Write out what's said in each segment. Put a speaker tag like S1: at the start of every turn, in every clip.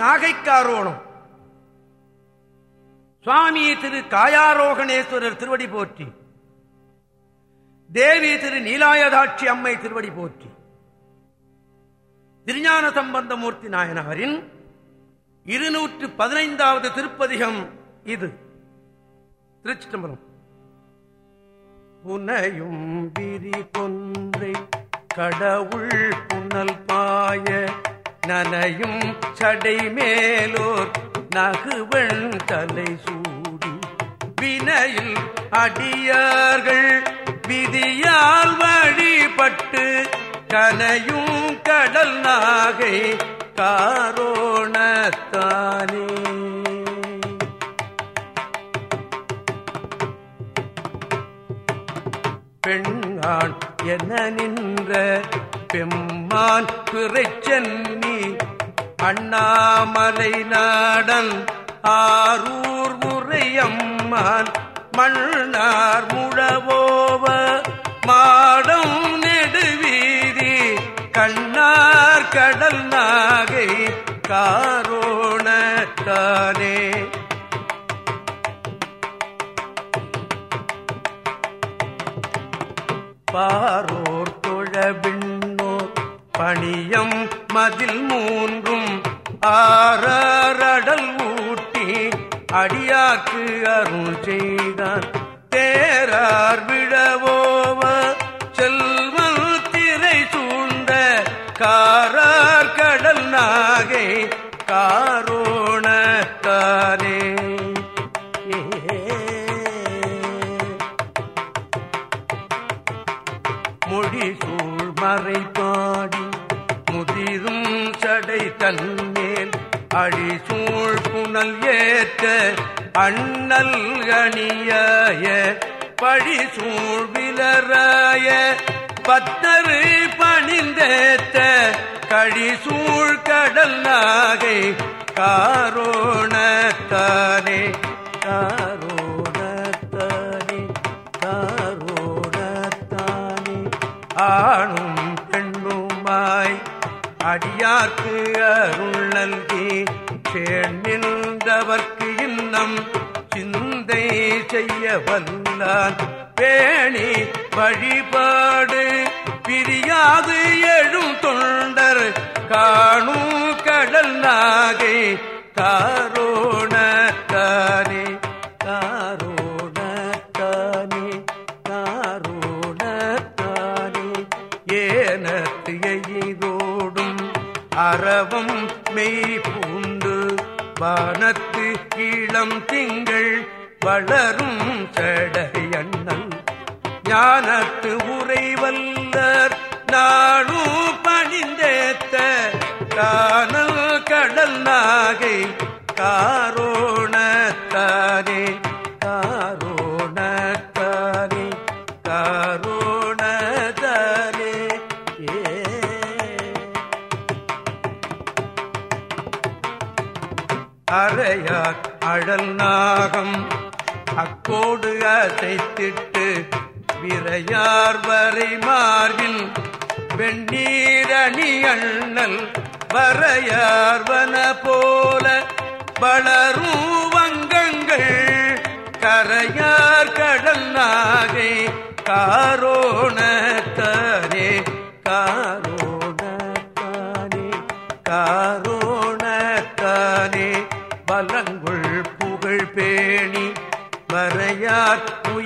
S1: நாகைக்காரோணம். சுவாமி திரு காயாரோகணேஸ்வரர் திருவடி போற்றி. தேவி திரு நீலாயதாட்சி அம்மை திருவடி போற்றி. திருஞான சம்பந்தமூர்த்தி நாயனாரின் இருநூற்று பதினைந்தாவது திருப்பதிகம் இது. திருச்சிட்டம்பரம் புனையும் விரி கொன்றை கடவுள் புனல் பாய நனையும் சடை மேலோர் நகுவள் தலை சூடி. வினையில் அடியார்கள் விதியால் வழிபட்டு கனையும் கடல் நாகை காரோணத்தானே. பெண்ணான் என நின்ற பெம்மான் பிறைச்சன்னி அண்ணாமலை நாடன் ஆரூர் முறையம்மான். மண்ணார் முழவோவ மாடம் நெடுவீதி. கண்ணார் கடல் நாகை காரோணத்தானே. பாரோர் தொழவிண்ணோர் பணியம் மதில் மூன்றும் ஆறடல் ஊட்டி அடியாக்கு அருள் செய்தான். தேரார் விடவோவ செல்வல் திரை சூழ்ந்த காரார் கடல் நாகை காரோ முதிரும் சடை தன்மேல் அடி சூழ் புனல் ஏற்ற அண்ணல் கணியாய பழி சூழ் விலராய பத்தரு பணிந்தேத்த கழி சூழ் கடல் நாகை காரோணத்தானே காரோணத்தானே காரோணத்தானே ஆணும் பெண்ணுமாய் அடியார்க்கு அருள் நல்கி சேர்ந்தவர்க்கு இன்னம் சிந்தை செய்ய வந்தான் பேணி வழிபாடு பிரியாது எழும் தொண்டர் காணும் கடல் நாகை. காரோண காரே காரோண காரோணத்தானே காரோண காரோணத்தானே ஏனத்து எய்தோ அறவம் மெய் பூண்டு வானத்து இளம் திங்கள் வளரும் சடையண்ணல் ஞானத்து உறைவல்லர் நாடு பணிந்தேத்த காணல் கடல் நாகை காரோ அறையார் அழல் நாகம். அக்கோடு அசைத்திட்டு விரையார் வரை மார்பில் வெண்ணீரணி அண்ணல் வரையார்வன போல வளரும் வங்கங்கள் கரையார் கடல் நாகை காரோண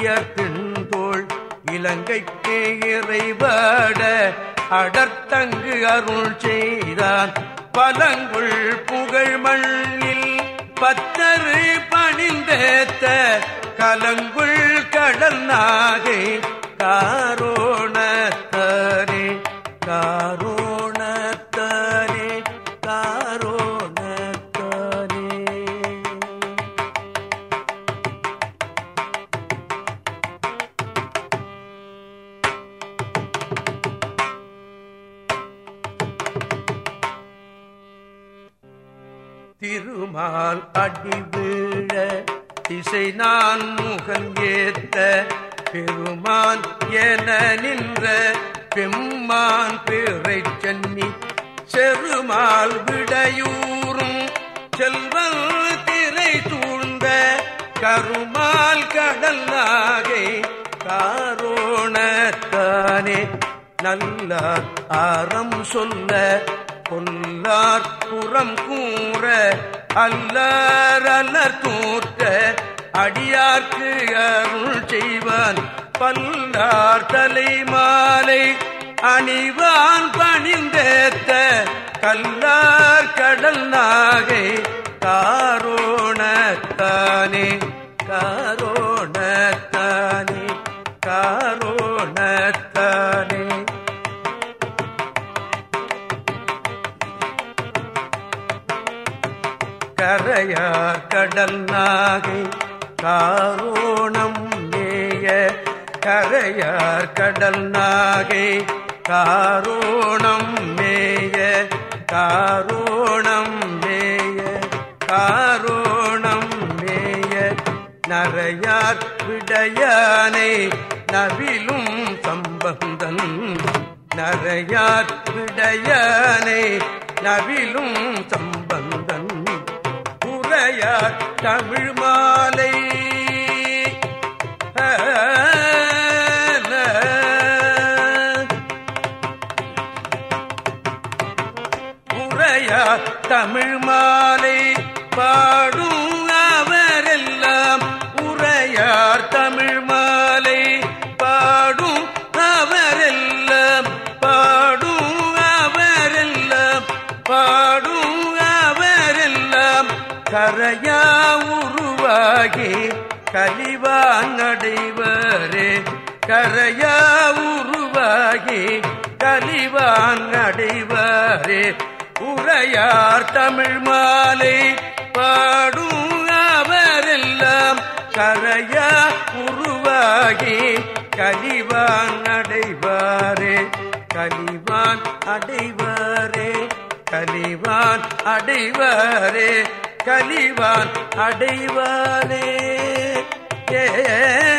S1: வரையார் உயர்த்தின்தோள் இலங்கைக்கு இறைவாட. அடர்த்தங்கு அருள் செய்தான் பலங்குள் புகழ் மண்ணில். பத்தரு பணிந்தேத்த கலங்குள் கடல் நாகை காரோ மால் அடி வீழ திசை நான் முகன் ஏத்த பெருமான் என நின்ற பெம்மான் பேரை சென்னி செருமால் விடையூறும் செல்வன் திரை சூழ்ந்த கருமால் கடல் நாகை காரோணத்தானே நல்லார் ஆரம் சொல்ல கொல்லார் புறம் கூற அல்லர் அல்லர் தூற்ற அடியார்க்கு அருள் செய்வான். பல்லார் தலை மாலை அணிவான் பணிந்தேத்த கல்லார் கடல் நாகை காரோணத்தானே காரோ காரோணம் மேய கரையார் கடல் நாகை. காரோணம் மேய காரோணம் மேய காரோணம் மேய நரையார் விடையானை நவிலும் சம்பந்தன் நரையார் விடையானை நவிலும் சம்பந்தன் உரையார் தமிழ் மாலை. உரையா தமிழ் மாலை பாடு. உருவாகி கலிவாங்கடைவரே கரையா உருவாகி கலிவாங்கடைவரே உரையார் தமிழ் மாலை பாடும் அவரெல்லாம் கரையா உருவாகி கலிவான் அடைவாரே கலிவான் அடைவாரே. கலிவான் அடைவாரே. கலிவான் அடைவானே. ஏ